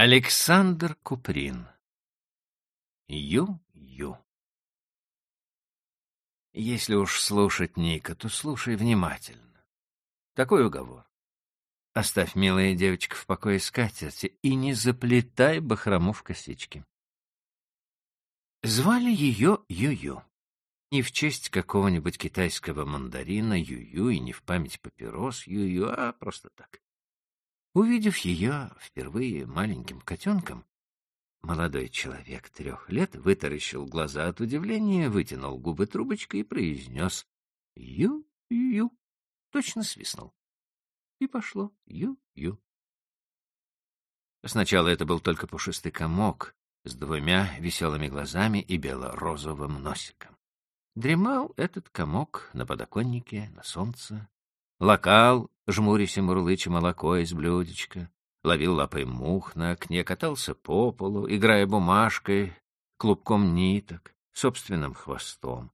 Александр Куприн. Ю-ю. Если уж слушать Ника, то слушай внимательно. Такой уговор. Оставь, милая девочка, в покое скатерти и не заплетай бахрому в косички. Звали ее Ю-ю. Не в честь какого-нибудь китайского мандарина Ю-ю и не в память папирос Ю-ю, а просто так. Увидев ее впервые маленьким котенком, молодой человек трех лет вытаращил глаза от удивления, вытянул губы трубочкой и произнес «Ю-ю», точно свистнул. И пошло «ю-ю». Сначала это был только пушистый комок с двумя веселыми глазами и бело-розовым носиком. Дремал этот комок на подоконнике, на солнце, лакал жмурясь и мурлыча молоко из блюдечка, ловил лапой мух на окне, катался по полу, играя бумажкой, клубком ниток, собственным хвостом.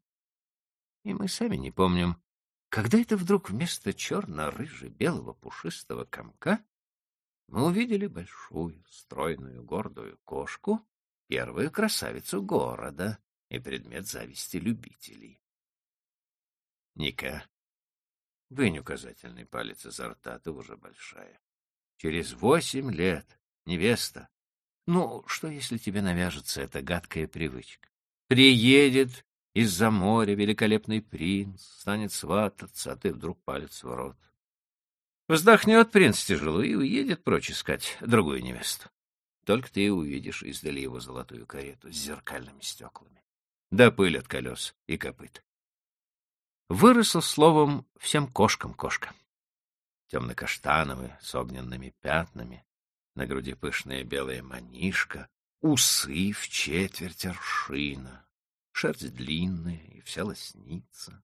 И мы сами не помним, когда это вдруг вместо черно-рыже-белого пушистого комка мы увидели большую, стройную, гордую кошку, первую красавицу города и предмет зависти любителей. Ника Вынь указательный палец изо рта, ты уже большая. Через восемь лет, невеста. Ну, что, если тебе навяжется эта гадкая привычка? Приедет из-за моря великолепный принц, станет свататься, а ты вдруг палец в рот. Вздохнет принц тяжело и уедет прочь искать другую невесту. Только ты увидишь издали его золотую карету с зеркальными стеклами. Да пыль от колес и копыт. Выросла, словом, всем кошкам кошка. Темно-каштановые, с огненными пятнами, на груди пышная белая манишка, усы в четверть аршина, шерсть длинная и вся лоснится,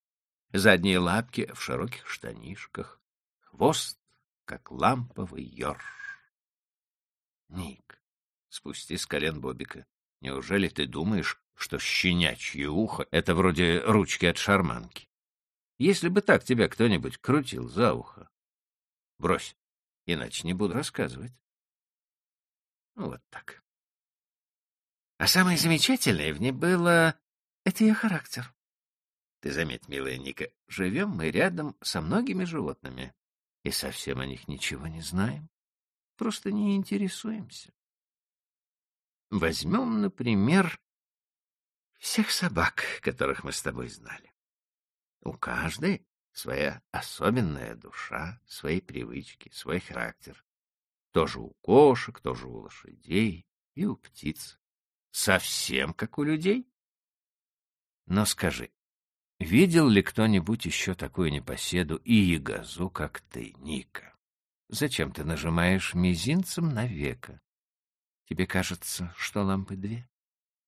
задние лапки в широких штанишках, хвост, как ламповый ёрш. Ник, спусти с колен Бобика. Неужели ты думаешь, что щенячье ухо — это вроде ручки от шарманки? Если бы так тебя кто-нибудь крутил за ухо. Брось, иначе не буду рассказывать. Ну, вот так. А самое замечательное в ней было — это ее характер. Ты заметь, милая Ника, живем мы рядом со многими животными и совсем о них ничего не знаем, просто не интересуемся. Возьмем, например, всех собак, которых мы с тобой знали. У каждой своя особенная душа, свои привычки, свой характер. Тоже у кошек, тоже у лошадей и у птиц. Совсем как у людей. Но скажи, видел ли кто-нибудь еще такую непоседу и ягозу, как ты, Ника? Зачем ты нажимаешь мизинцем на века? Тебе кажется, что лампы две,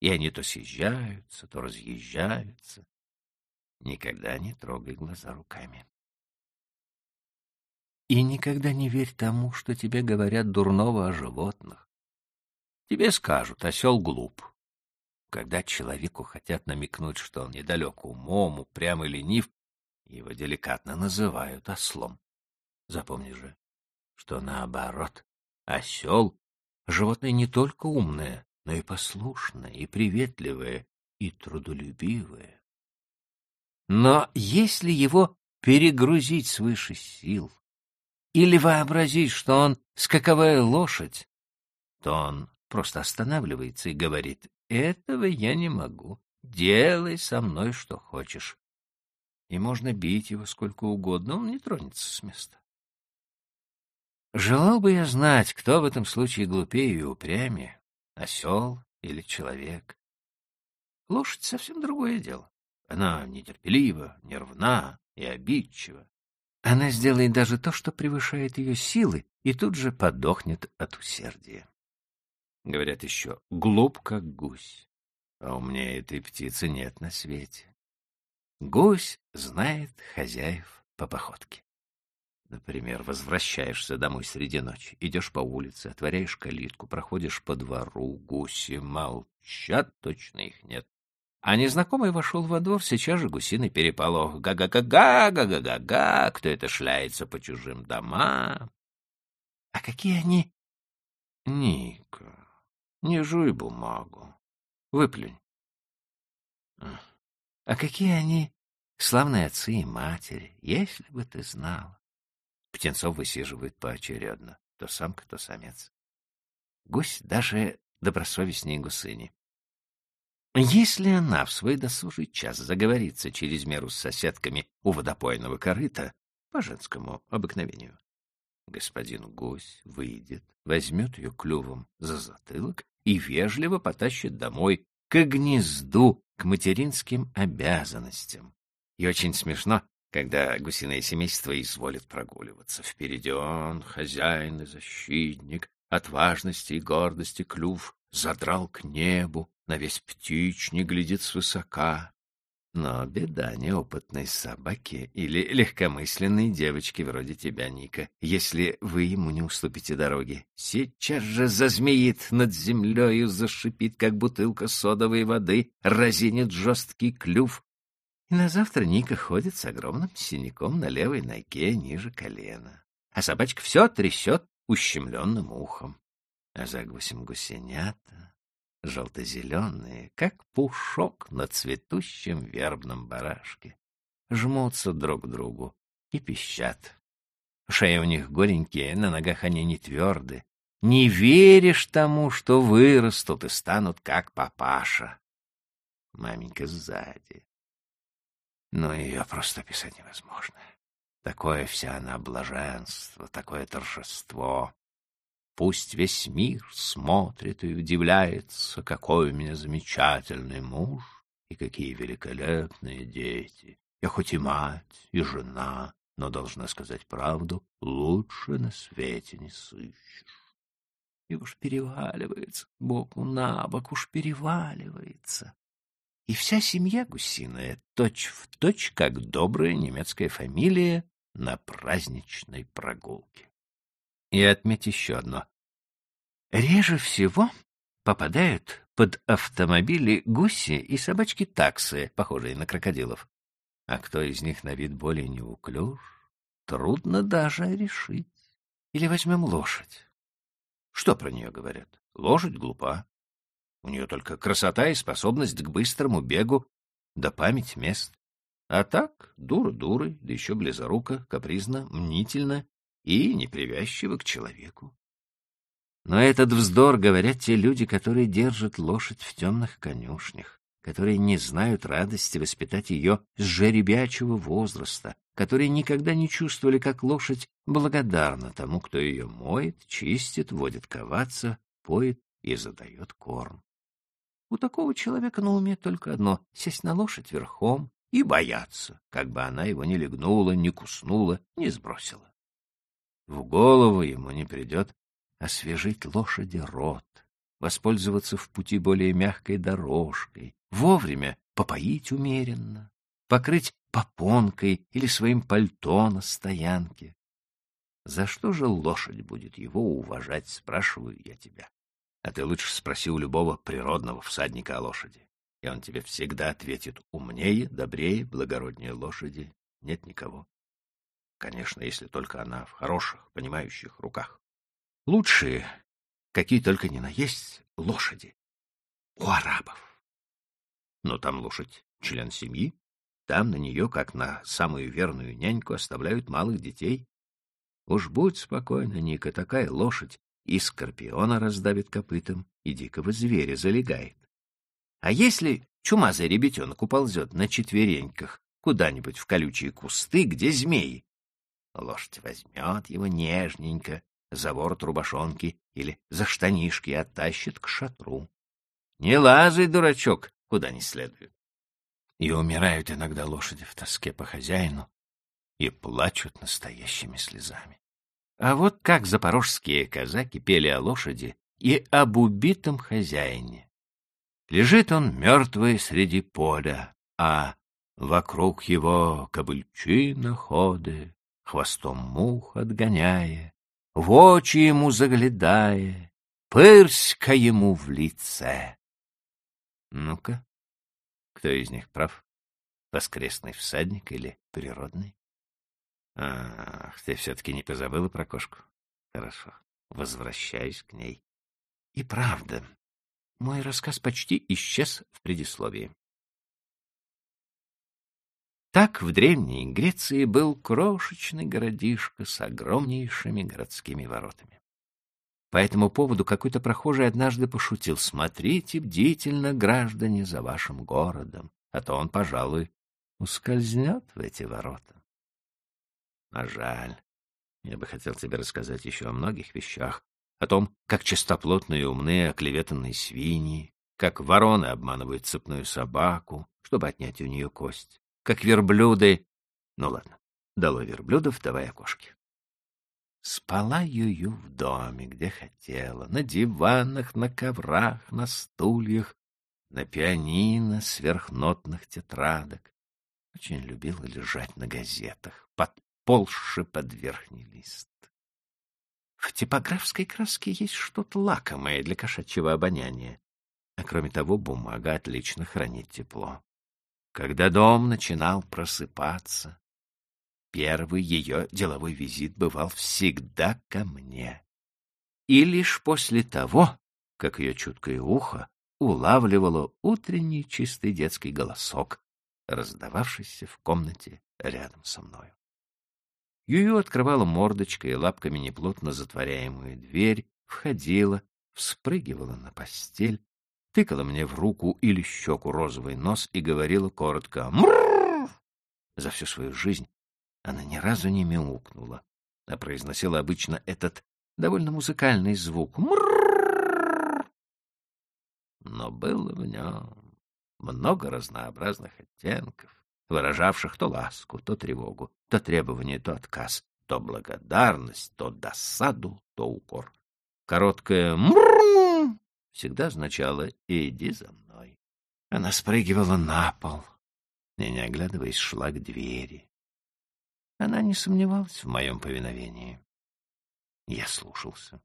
и они то съезжаются, то разъезжаются, Никогда не трогай глаза руками. И никогда не верь тому, что тебе говорят дурного о животных. Тебе скажут, осел глуп. Когда человеку хотят намекнуть, что он недалек умом, упрям и ленив, его деликатно называют ослом. Запомни же, что наоборот, осел — животное не только умное, но и послушное, и приветливое, и трудолюбивое. Но если его перегрузить свыше сил или вообразить, что он скаковая лошадь, то он просто останавливается и говорит, «Этого я не могу, делай со мной что хочешь». И можно бить его сколько угодно, он не тронется с места. Желал бы я знать, кто в этом случае глупее и упрямее, осел или человек. Лошадь — совсем другое дело. Она нетерпелива, нервна и обидчива. Она сделает даже то, что превышает ее силы, и тут же подохнет от усердия. Говорят еще, глуп, как гусь, а умнее этой птицы нет на свете. Гусь знает хозяев по походке. Например, возвращаешься домой среди ночи, идешь по улице, отворяешь калитку, проходишь по двору, гуси молчат, точно их нет. А незнакомый вошел во двор, сейчас же гусиный переполох. Га-га-га-га, га-га-га-га, кто это шляется по чужим домам? А какие они — Ника, не жуй бумагу. Выплюнь. — А какие они славные отцы и матери, если бы ты знала. Птенцов высиживают поочередно, то самка, то самец. Гусь даже добросовестнее гусыни. Если она в свой досужий час заговорится через меру с соседками у водопойного корыта, по женскому обыкновению, господин гусь выйдет, возьмет ее клювом за затылок и вежливо потащит домой, к гнезду, к материнским обязанностям. И очень смешно, когда гусиное семейство изволит прогуливаться. Впереди он, хозяин и защитник, от важности и гордости клюв задрал к небу, на весь птичник глядит свысока. Но беда неопытной собаки или легкомысленной девочки вроде тебя, Ника, если вы ему не уступите дороги. Сейчас же зазмеит над землею, зашипит, как бутылка содовой воды, разинет жесткий клюв, и на завтра Ника ходит с огромным синяком на левой ноге ниже колена. А собачка все трясет ущемленным ухом. А за гусем гусенята, желто-зеленые, как пушок на цветущем вербном барашке, жмутся друг к другу и пищат. Шеи у них голенькие, на ногах они не тверды. Не веришь тому, что вырастут и станут как папаша. Маменька сзади, но ее просто описать невозможно. Такое вся она блаженство, такое торжество. Пусть весь мир смотрит и удивляется, какой у меня замечательный муж и какие великолепные дети. Я хоть и мать, и жена, но, должна сказать правду, лучше на свете не сыщешь. И уж переваливается боку на бок, уж переваливается и вся семья гусиная точь-в-точь, точь, как добрая немецкая фамилия на праздничной прогулке. И отметь еще одно. Реже всего попадают под автомобили гуси и собачки-таксы, похожие на крокодилов. А кто из них на вид более неуклюж, трудно даже решить. Или возьмем лошадь. Что про нее говорят? Лошадь глупа, у нее только красота и способность к быстрому бегу, да память мест. А так, дура дурой, да еще близорука, капризно, мнительно и непривязчиво к человеку. Но этот вздор говорят те люди, которые держат лошадь в темных конюшнях, которые не знают радости воспитать ее с жеребячего возраста, которые никогда не чувствовали, как лошадь благодарна тому, кто ее моет, чистит, водит коваться, поет и задает корм. У такого человека на уме только одно — сесть на лошадь верхом и бояться, как бы она его не легнула, не куснула, не сбросила. В голову ему не придет освежить лошади рот, воспользоваться в пути более мягкой дорожкой, вовремя попоить умеренно, покрыть попонкой или своим пальто на стоянке. За что же лошадь будет его уважать, спрашиваю я тебя? А ты лучше спроси у любого природного всадника о лошади, и он тебе всегда ответит умнее, добрее, благороднее лошади нет никого. Конечно, если только она в хороших, понимающих руках. Лучшие, какие только ни на есть, лошади у арабов. Но там лошадь — член семьи, там на нее, как на самую верную няньку, оставляют малых детей. Уж будь спокойна, Ника, такая лошадь и скорпиона раздавит копытом, и дикого зверя залегает. А если чумазый ребятенок уползет на четвереньках куда-нибудь в колючие кусты, где змеи? Лошадь возьмет его нежненько за ворот рубашонки или за штанишки и оттащит к шатру. Не лазай, дурачок, куда не следует. И умирают иногда лошади в тоске по хозяину и плачут настоящими слезами. А вот как запорожские казаки пели о лошади и об убитом хозяине. Лежит он мертвый среди поля, а вокруг его кобыльчина ходы, хвостом мух отгоняя, в очи ему заглядая, пырська ему в лице. Ну-ка, кто из них прав? Воскресный всадник или природный? Ах, ты все-таки не позабыла про кошку? Хорошо, возвращаюсь к ней. И правда, мой рассказ почти исчез в предисловии. Так в Древней Греции был крошечный городишко с огромнейшими городскими воротами. По этому поводу какой-то прохожий однажды пошутил «Смотрите бдительно, граждане, за вашим городом, а то он, пожалуй, ускользнет в эти ворота». А жаль. Я бы хотел тебе рассказать еще о многих вещах, о том, как чистоплотные умные оклеветанные свиньи, как вороны обманывают цепную собаку, чтобы отнять у нее кость, как верблюды... Ну ладно, дало верблюдов, давай окошки. Спала Юю в доме, где хотела, на диванах, на коврах, на стульях, на пианино сверхнотных тетрадок. Очень любила лежать на газетах, подползши под верхний лист. В типографской краске есть что-то лакомое для кошачьего обоняния. А кроме того, бумага отлично хранит тепло. Когда дом начинал просыпаться, первый ее деловой визит бывал всегда ко мне. И лишь после того, как ее чуткое ухо улавливало утренний чистый детский голосок, раздававшийся в комнате рядом со мною. Юю открывала мордочкой и лапками неплотно затворяемую дверь, входила, вспрыгивала на постель, тыкала мне в руку или щеку розовый нос и говорила коротко «Мрррр!». За всю свою жизнь она ни разу не мяукнула, а произносила обычно этот довольно музыкальный звук «Мрррр!». Но было в нем много разнообразных оттенков, выражавших то ласку, то тревогу, то требование, то отказ, то благодарность, то досаду, то укор. Короткое «мрррр» всегда означало «иди за мной». Она спрыгивала на пол и, не оглядываясь, шла к двери. Она не сомневалась в моем повиновении. Я слушался.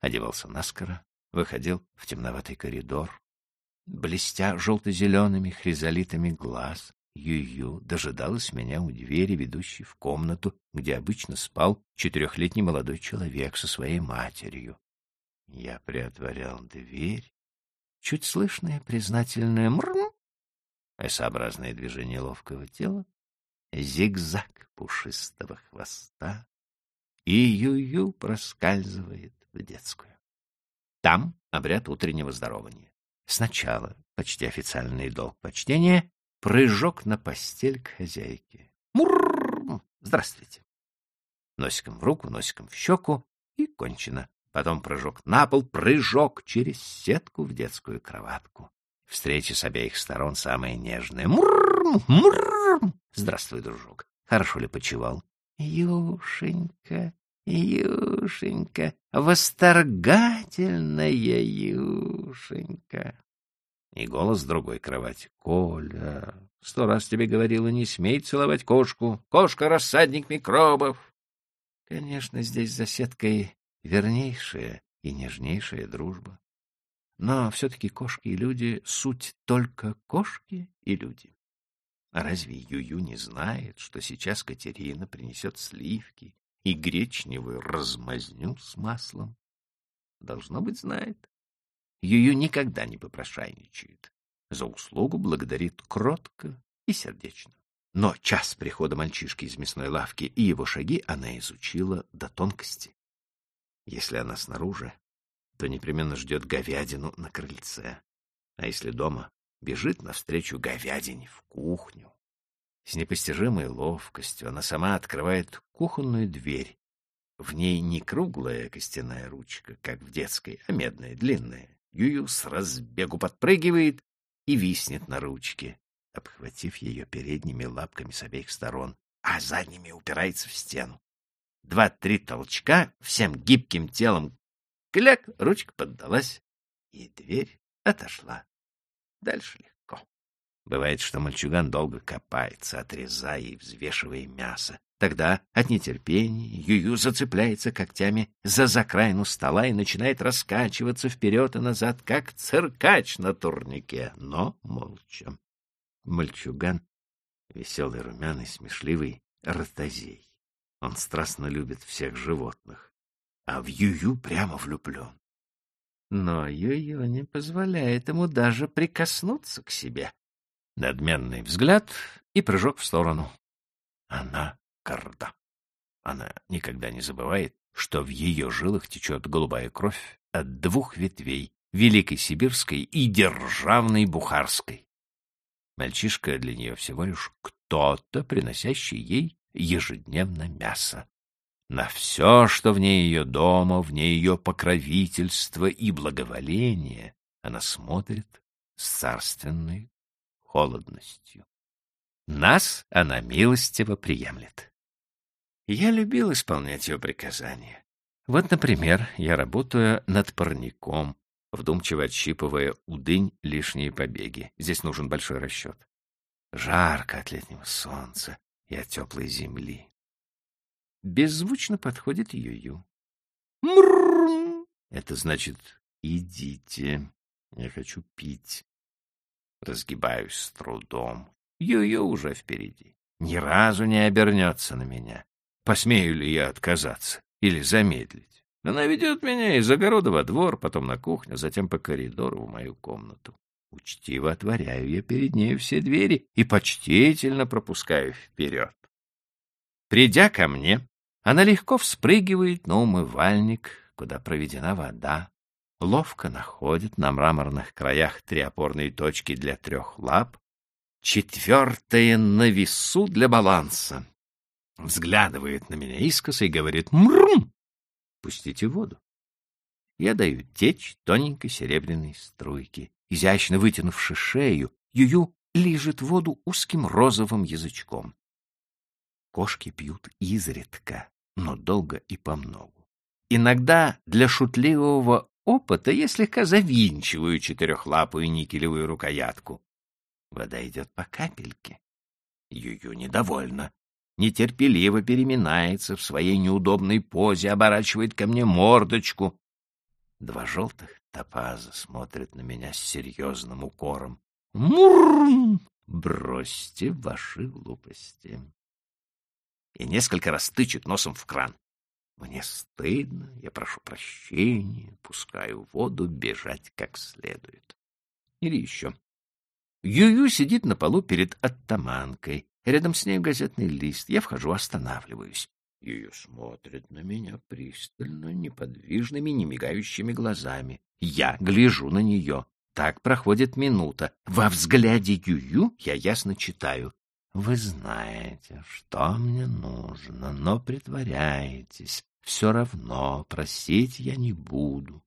Одевался наскоро, выходил в темноватый коридор. Блестя желто-зелеными хризолитами глаз, Ю-Ю дожидалась меня у двери, ведущей в комнату, где обычно спал четырехлетний молодой человек со своей матерью. Я приотворял дверь. Чуть слышное признательное мрм, S-образное движение ловкого тела, зигзаг пушистого хвоста, и Ю-Ю проскальзывает в детскую. Там обряд утреннего здорования. Сначала почти официальный долг почтения, прыжок на постель к хозяйке. Мурр! Здравствуйте. Носиком в руку, носиком в щеку, и кончено потом прыжок на пол, прыжок через сетку в детскую кроватку. Встреча с обеих сторон самая нежная. Мурр, мурр. Здравствуй, дружок. Хорошо ли почевал? Юшенька, Юшенька, восторгательная Юшенька. И голос другой кровати. Коля, сто раз тебе говорила, не смей целовать кошку. Кошка — рассадник микробов. Конечно, здесь за сеткой вернейшая и нежнейшая дружба. Но все-таки кошки и люди — суть только кошки и люди. А разве Юю не знает, что сейчас Катерина принесет сливки и гречневую размазню с маслом? Должно быть, знает. Юю никогда не попрошайничает. За услугу благодарит кротко и сердечно. Но час прихода мальчишки из мясной лавки и его шаги она изучила до тонкости. Если она снаружи, то непременно ждет говядину на крыльце. А если дома, бежит навстречу говядине в кухню. С непостижимой ловкостью она сама открывает кухонную дверь. В ней не круглая костяная ручка, как в детской, а медная, длинная. Юю с разбегу подпрыгивает и виснет на ручке, обхватив ее передними лапками с обеих сторон, а задними упирается в стену. Два-три толчка, всем гибким телом кляк, ручка поддалась, и дверь отошла. Дальше легко. Бывает, что мальчуган долго копается, отрезая и взвешивая мясо. Тогда от нетерпения Юю зацепляется когтями за закраину стола и начинает раскачиваться вперед и назад, как циркач на турнике, но молча. Мальчуган — веселый, румяный, смешливый, ротозей. Он страстно любит всех животных, а в Юю прямо влюблен. но Ю-Ю не позволяет ему даже прикоснуться к себе. Надменный взгляд и прыжок в сторону. Она горда. Она никогда не забывает, что в ее жилах течет голубая кровь от двух ветвей — Великой Сибирской и Державной Бухарской. Мальчишка для нее всего лишь кто-то, приносящий ей ежедневно мясо. На все, что вне ее дома, вне ее покровительства и благоволения, она смотрит с царственной холодностью. Нас она милостиво приемлет. Я любил исполнять ее приказания. Вот, например, я работаю над парником, вдумчиво отщипывая у дынь лишние побеги. Здесь нужен большой расчет. Жарко от летнего солнца и от теплой земли. Беззвучно подходит Ю-Ю. Мрррр! Это значит «идите, я хочу пить». Разгибаюсь с трудом. Ю-Ю уже впереди. Ни разу не обернется на меня. Посмею ли я отказаться или замедлить? Она ведет меня из огорода во двор, потом на кухню, затем по коридору в мою комнату. Учтиво отворяю я перед ней все двери и почтительно пропускаю вперед. Придя ко мне, она легко вспрыгивает на умывальник, куда проведена вода, ловко находит на мраморных краях три опорные точки для трех лап, четвертая на весу для баланса. Взглядывает на меня искоса и говорит «Мрм!» Пустите воду. Я даю течь тоненькой серебряной струйки. Изящно вытянувши шею, Юю лижет воду узким розовым язычком. Кошки пьют изредка, но долго и помногу. Иногда для шутливого опыта я слегка завинчиваю четырехлапую никелевую рукоятку. Вода идет по капельке. Юю недовольна нетерпеливо переминается в своей неудобной позе, оборачивает ко мне мордочку. Два желтых топаза смотрят на меня с серьезным укором. Мур! Бросьте ваши глупости. И несколько раз тычет носом в кран. Мне стыдно, я прошу прощения, пускаю воду бежать как следует. Или еще. Юю сидит на полу перед оттаманкой, Рядом с ней газетный лист. Я вхожу, останавливаюсь. Ее смотрит на меня пристально, неподвижными, не мигающими глазами. Я гляжу на нее. Так проходит минута. Во взгляде Юю я ясно читаю. Вы знаете, что мне нужно, но притворяетесь. Все равно просить я не буду.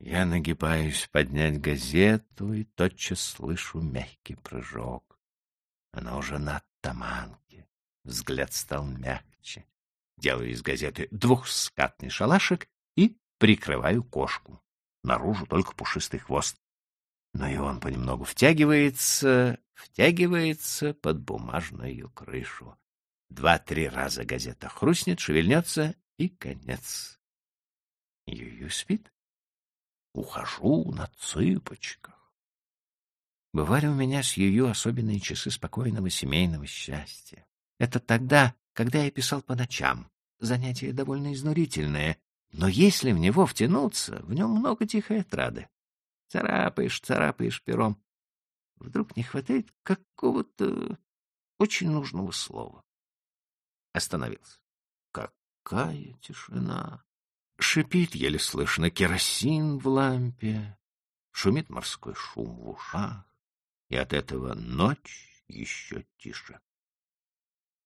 Я нагибаюсь поднять газету и тотчас слышу мягкий прыжок. Она уже на таманке. Взгляд стал мягче. Делаю из газеты двухскатный шалашик и прикрываю кошку. Наружу только пушистый хвост. Но и он понемногу втягивается, втягивается под бумажную крышу. Два-три раза газета хрустнет, шевельнется, и конец. Юю спит. Ухожу на цыпочках. Бывали у меня с Юю особенные часы спокойного семейного счастья. Это тогда, когда я писал по ночам. Занятие довольно изнурительное, но если в него втянуться, в нем много тихой отрады. Царапаешь, царапаешь пером. Вдруг не хватает какого-то очень нужного слова. Остановился. Какая тишина! Шипит еле слышно керосин в лампе, шумит морской шум в ушах и от этого ночь еще тише.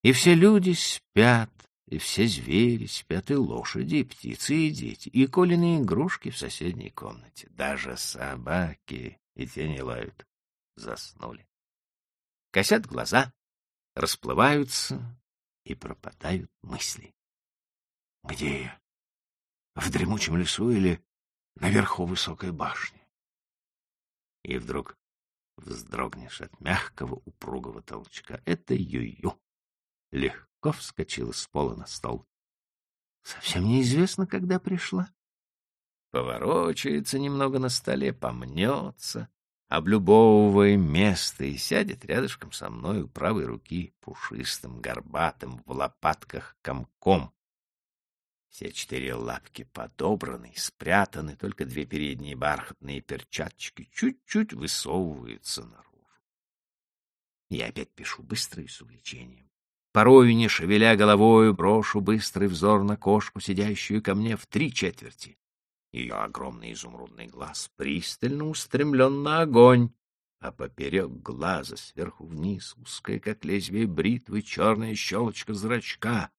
И все люди спят, и все звери спят, и лошади, и птицы, и дети, и коленные игрушки в соседней комнате. Даже собаки, и те не лают, заснули. Косят глаза, расплываются, и пропадают мысли. Где я? В дремучем лесу или наверху высокой башни? И вдруг Вздрогнешь от мягкого упругого толчка. Это Ю-Ю. Легко вскочила с пола на стол. Совсем неизвестно, когда пришла. Поворочается немного на столе, помнется, облюбовывая место, и сядет рядышком со мной у правой руки пушистым, горбатым, в лопатках комком. Все четыре лапки подобраны спрятаны, только две передние бархатные перчаточки чуть-чуть высовываются наружу. Я опять пишу быстро и с увлечением. Порою, не шевеля головою, брошу быстрый взор на кошку, сидящую ко мне в три четверти. Ее огромный изумрудный глаз пристально устремлен на огонь, а поперек глаза сверху вниз узкая, как лезвие бритвы, черная щелочка зрачка.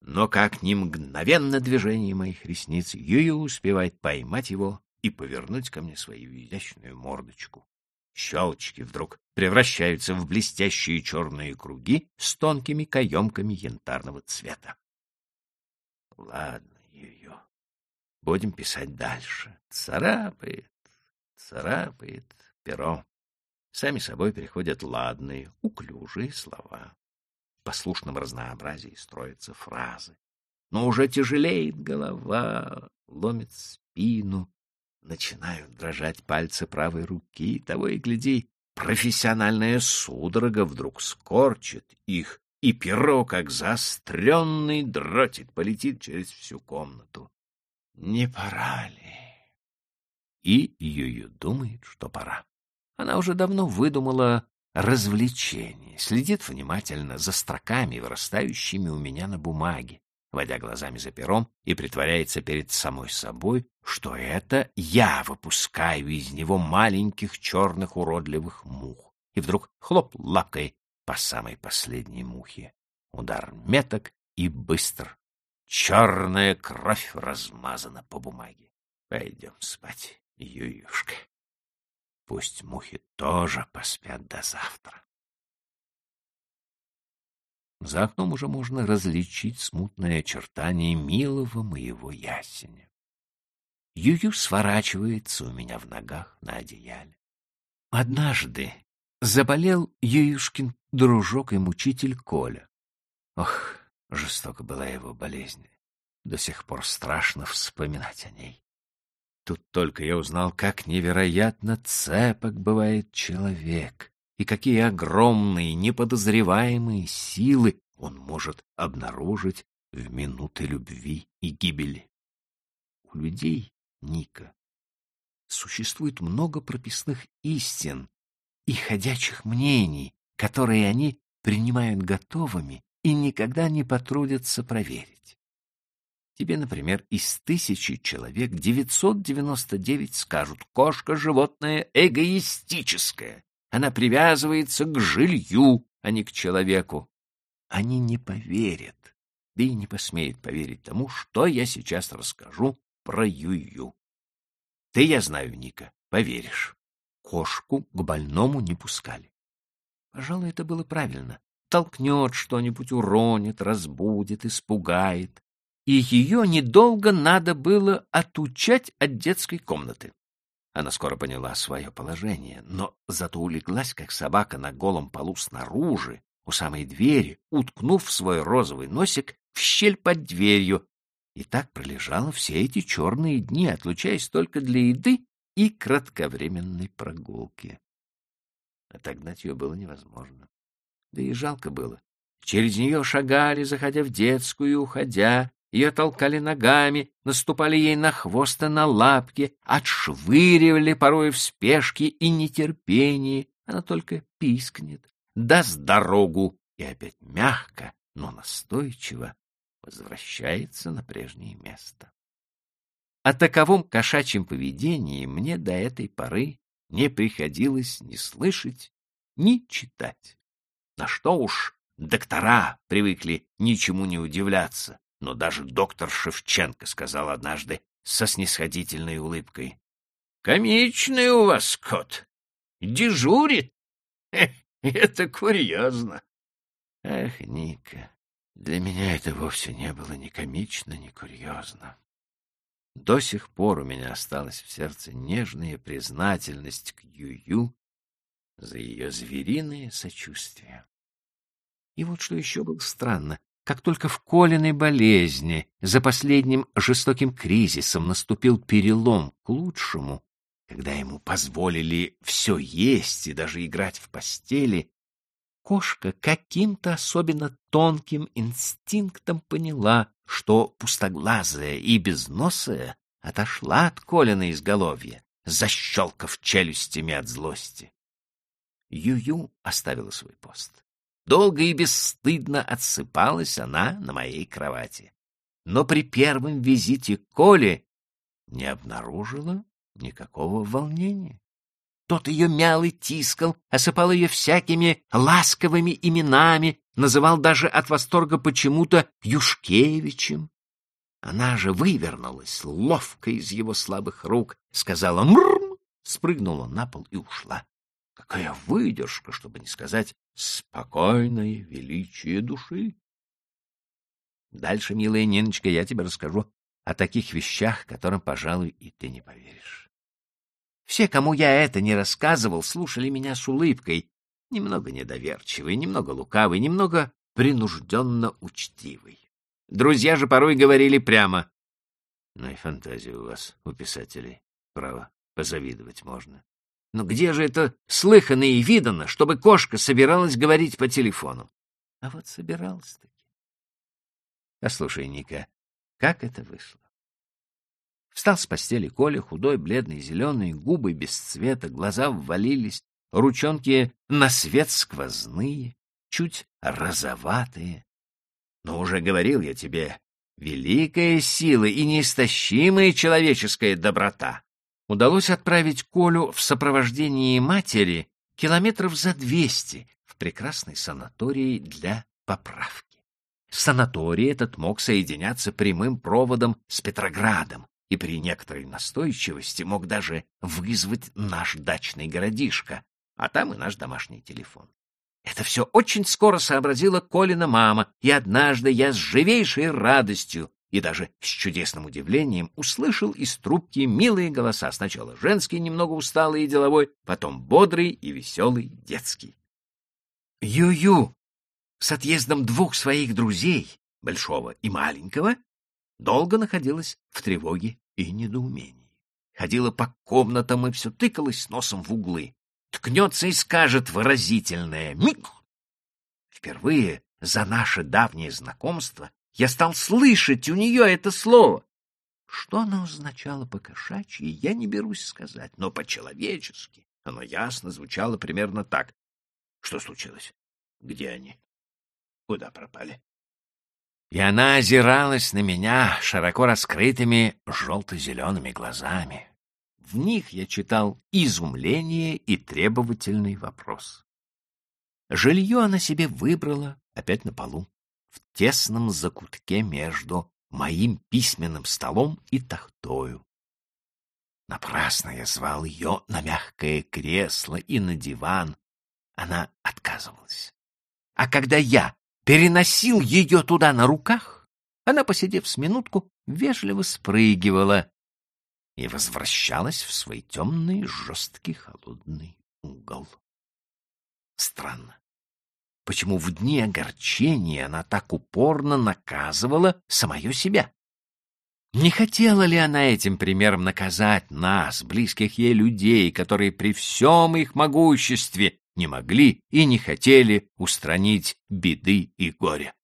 Но как ни мгновенно движение моих ресниц, Юю успевает поймать его и повернуть ко мне свою изящную мордочку. Щелочки вдруг превращаются в блестящие черные круги с тонкими каемками янтарного цвета. Ладно, Юю, будем писать дальше. Царапает, царапает перо. Сами собой приходят ладные, уклюжие слова. В послушном разнообразии строятся фразы. Но уже тяжелеет голова, ломит спину, начинают дрожать пальцы правой руки, того и гляди, профессиональная судорога вдруг скорчит их, и перо, как заостренный дротик, полетит через всю комнату. Не пора ли? И Юю думает, что пора. Она уже давно выдумала развлечение, следит внимательно за строками, вырастающими у меня на бумаге, водя глазами за пером и притворяется перед самой собой, что это я выпускаю из него маленьких черных уродливых мух. И вдруг хлоп лапкой по самой последней мухе. Удар меток и быстр. Черная кровь размазана по бумаге. Пойдем спать, Ююшка. Пусть мухи тоже поспят до завтра. За окном уже можно различить смутное очертание милого моего ясеня. Юю сворачивается у меня в ногах на одеяле. Однажды заболел Ююшкин дружок и мучитель Коля. Ох, жестоко была его болезнь. До сих пор страшно вспоминать о ней. Тут только я узнал, как невероятно цепок бывает человек, и какие огромные, неподозреваемые силы он может обнаружить в минуты любви и гибели. У людей, Ника, существует много прописных истин и ходячих мнений, которые они принимают готовыми и никогда не потрудятся проверить. Тебе, например, из тысячи человек 999 скажут, кошка — животное эгоистическое, она привязывается к жилью, а не к человеку. Они не поверят, да и не посмеют поверить тому, что я сейчас расскажу про Юю. Ты, я знаю, Ника, поверишь. Кошку к больному не пускали. Пожалуй, это было правильно. Толкнет что-нибудь, уронит, разбудит, испугает. И ее недолго надо было отучать от детской комнаты. Она скоро поняла свое положение, но зато улеглась, как собака, на голом полу снаружи, у самой двери, уткнув свой розовый носик в щель под дверью, и так пролежала все эти черные дни, отлучаясь только для еды и кратковременной прогулки. Отогнать ее было невозможно. Да и жалко было. Через нее шагали, заходя в детскую уходя, ее толкали ногами, наступали ей на хвост на лапки, отшвыривали порой в спешке и нетерпении. Она только пискнет, даст дорогу и опять мягко, но настойчиво возвращается на прежнее место. О таковом кошачьем поведении мне до этой поры не приходилось ни слышать, ни читать. На что уж доктора привыкли ничему не удивляться но даже доктор Шевченко сказал однажды со снисходительной улыбкой. — Комичный у вас кот. Дежурит. Это курьезно. Эх, Ника, для меня это вовсе не было ни комично, ни курьезно. До сих пор у меня осталась в сердце нежная признательность к Юю за ее звериное сочувствие. И вот что еще было странно. Как только в Колиной болезни за последним жестоким кризисом наступил перелом к лучшему, когда ему позволили все есть и даже играть в постели, кошка каким-то особенно тонким инстинктом поняла, что пустоглазая и безносая отошла от Колина изголовья, защелкав челюстями от злости. Ю-Ю оставила свой пост. Долго и бесстыдно отсыпалась она на моей кровати. Но при первом визите Коли не обнаружила никакого волнения. Тот ее мял и тискал, осыпал ее всякими ласковыми именами, называл даже от восторга почему-то Юшкевичем. Она же вывернулась ловко из его слабых рук, сказала «мррм», спрыгнула на пол и ушла. Какая выдержка, чтобы не сказать спокойное величие души. Дальше, милая Ниночка, я тебе расскажу о таких вещах, которым, пожалуй, и ты не поверишь. Все, кому я это не рассказывал, слушали меня с улыбкой, немного недоверчивой, немного лукавой, немного принужденно учтивой. Друзья же порой говорили прямо. Ну и фантазия у вас, у писателей. Право, позавидовать можно. Но где же это слыхано и видано, чтобы кошка собиралась говорить по телефону? А вот собиралась-таки. А слушай, Ника, как это вышло? Встал с постели Коля, худой, бледный, зеленый, губы без цвета, глаза ввалились, ручонки на свет сквозные, чуть розоватые. Но уже говорил я тебе, великая сила и неистощимая человеческая доброта удалось отправить Колю в сопровождении матери километров за двести в прекрасный санаторий для поправки. Санаторий этот мог соединяться прямым проводом с Петроградом и при некоторой настойчивости мог даже вызвать наш дачный городишко, а там и наш домашний телефон. Это все очень скоро сообразила Колина мама, и однажды я с живейшей радостью и даже с чудесным удивлением услышал из трубки милые голоса, сначала женский, немного усталый и деловой, потом бодрый и веселый детский. Ю-ю с отъездом двух своих друзей, большого и маленького, долго находилась в тревоге и недоумении. Ходила по комнатам и все тыкалась носом в углы. Ткнется и скажет выразительное «мик». Впервые за наше давнее знакомство я стал слышать у нее это слово. Что оно означало по-кошачьи, я не берусь сказать, но по-человечески оно ясно звучало примерно так. Что случилось? Где они? Куда пропали? И она озиралась на меня широко раскрытыми желто-зелеными глазами. В них я читал изумление и требовательный вопрос. Жилье она себе выбрала опять на полу в тесном закутке между моим письменным столом и тахтою. Напрасно я звал ее на мягкое кресло и на диван. Она отказывалась. А когда я переносил ее туда на руках, она, посидев с минутку, вежливо спрыгивала и возвращалась в свой темный, жесткий, холодный угол. Странно почему в дни огорчения она так упорно наказывала самое себя. Не хотела ли она этим примером наказать нас, близких ей людей, которые при всем их могуществе не могли и не хотели устранить беды и горе?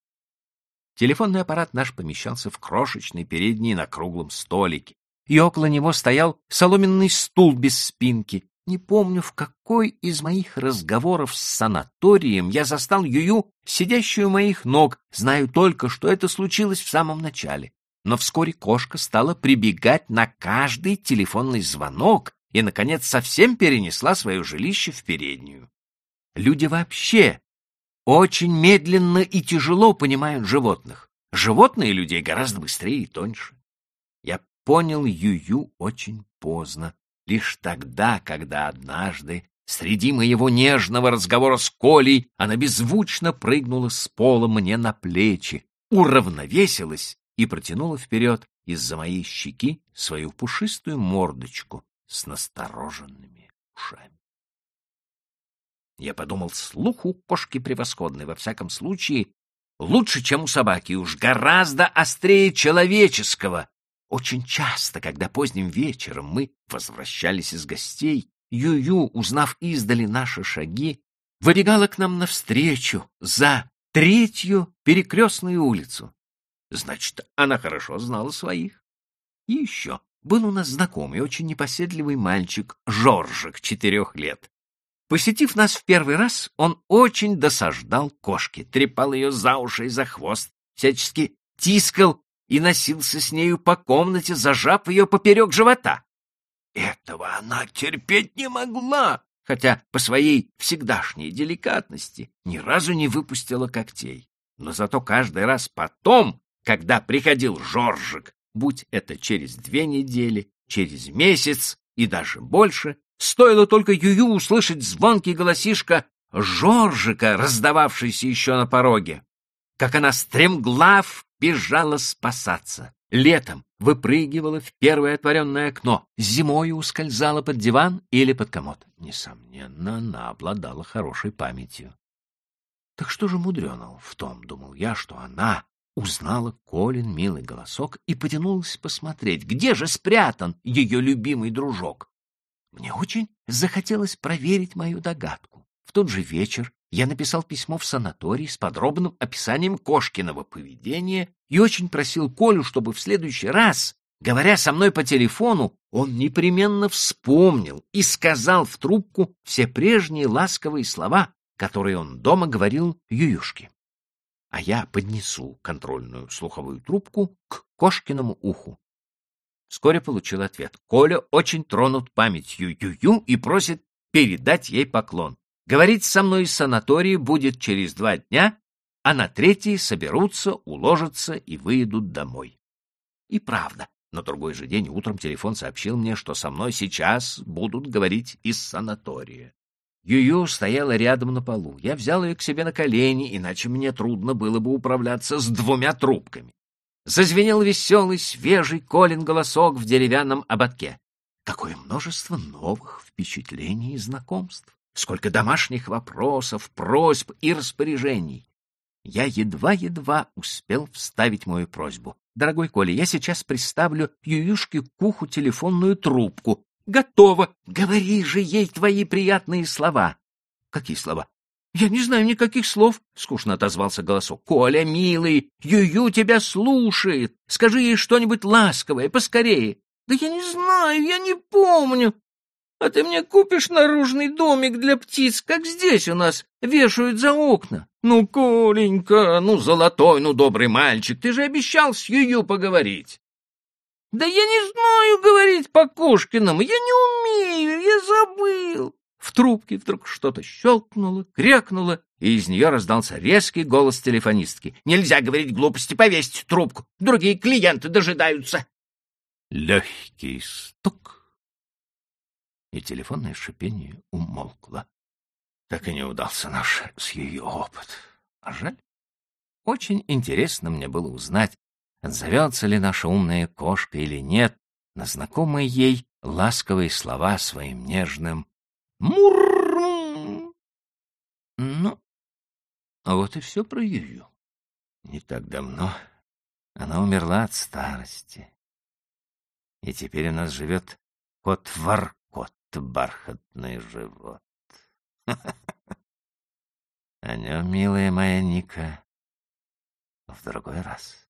Телефонный аппарат наш помещался в крошечной передней на круглом столике, и около него стоял соломенный стул без спинки, не помню, в какой из моих разговоров с санаторием я застал Юю, сидящую у моих ног, знаю только, что это случилось в самом начале. Но вскоре кошка стала прибегать на каждый телефонный звонок и, наконец, совсем перенесла свое жилище в переднюю. Люди вообще очень медленно и тяжело понимают животных. Животные людей гораздо быстрее и тоньше. Я понял Юю очень поздно, лишь тогда, когда однажды Среди моего нежного разговора с Колей она беззвучно прыгнула с пола мне на плечи, уравновесилась и протянула вперед из-за моей щеки свою пушистую мордочку с настороженными ушами. Я подумал, слух у кошки превосходный, во всяком случае, лучше, чем у собаки, уж гораздо острее человеческого, очень часто, когда поздним вечером мы возвращались из гостей, Ю-Ю, узнав издали наши шаги, выбегала к нам навстречу за третью перекрестную улицу. Значит, она хорошо знала своих. И еще был у нас знакомый, очень непоседливый мальчик, Жоржик, четырех лет. Посетив нас в первый раз, он очень досаждал кошке, трепал ее за уши и за хвост, всячески тискал и носился с нею по комнате, зажав ее поперек живота. Этого она терпеть не могла, хотя по своей всегдашней деликатности ни разу не выпустила когтей. Но зато каждый раз потом, когда приходил Жоржик, будь это через две недели, через месяц и даже больше, стоило только Юю услышать звонкий голосишка Жоржика, раздававшийся еще на пороге, как она стремглав бежала спасаться. Летом выпрыгивала в первое отворенное окно, зимой ускользала под диван или под комод. Несомненно, она обладала хорошей памятью. Так что же мудреного в том, думал я, что она узнала Колин милый голосок и потянулась посмотреть, где же спрятан ее любимый дружок. Мне очень захотелось проверить мою догадку. В тот же вечер я написал письмо в санаторий с подробным описанием Кошкиного поведения и очень просил Колю, чтобы в следующий раз, говоря со мной по телефону, он непременно вспомнил и сказал в трубку все прежние ласковые слова, которые он дома говорил Ююшке. А я поднесу контрольную слуховую трубку к Кошкиному уху. Вскоре получил ответ. Коля очень тронут памятью Ю-Ю и просит передать ей поклон. Говорить со мной из санатория будет через два дня, а на третий соберутся, уложатся и выйдут домой. И правда, на другой же день утром телефон сообщил мне, что со мной сейчас будут говорить из санатория. Юю стояла рядом на полу. Я взял ее к себе на колени, иначе мне трудно было бы управляться с двумя трубками. Зазвенел веселый, свежий Колин голосок в деревянном ободке. Какое множество новых впечатлений и знакомств! Сколько домашних вопросов, просьб и распоряжений. Я едва-едва успел вставить мою просьбу. Дорогой Коля, я сейчас приставлю Ююшке к уху телефонную трубку. Готово. Говори же ей твои приятные слова. Какие слова? Я не знаю никаких слов, скучно отозвался голосок. Коля, милый, Юю тебя слушает. Скажи ей что-нибудь ласковое, поскорее. Да я не знаю, я не помню. А ты мне купишь наружный домик для птиц, как здесь у нас вешают за окна. Ну, Коленька, ну, золотой, ну, добрый мальчик, ты же обещал с Юю поговорить. Да я не знаю говорить по Кошкиному, я не умею, я забыл. В трубке вдруг что-то щелкнуло, крякнуло, и из нее раздался резкий голос телефонистки. «Нельзя говорить глупости, повесить трубку, другие клиенты дожидаются». Легкий стук и телефонное шипение умолкло. Так и не удался наш с ее опыт. А жаль. Очень интересно мне было узнать, отзовется ли наша умная кошка или нет на знакомые ей ласковые слова своим нежным «Мур!» Ну, а вот и все про Юю. Не так давно она умерла от старости. И теперь у нас живет кот Вар бархатный живот. О нем, милая моя Ника, в другой раз.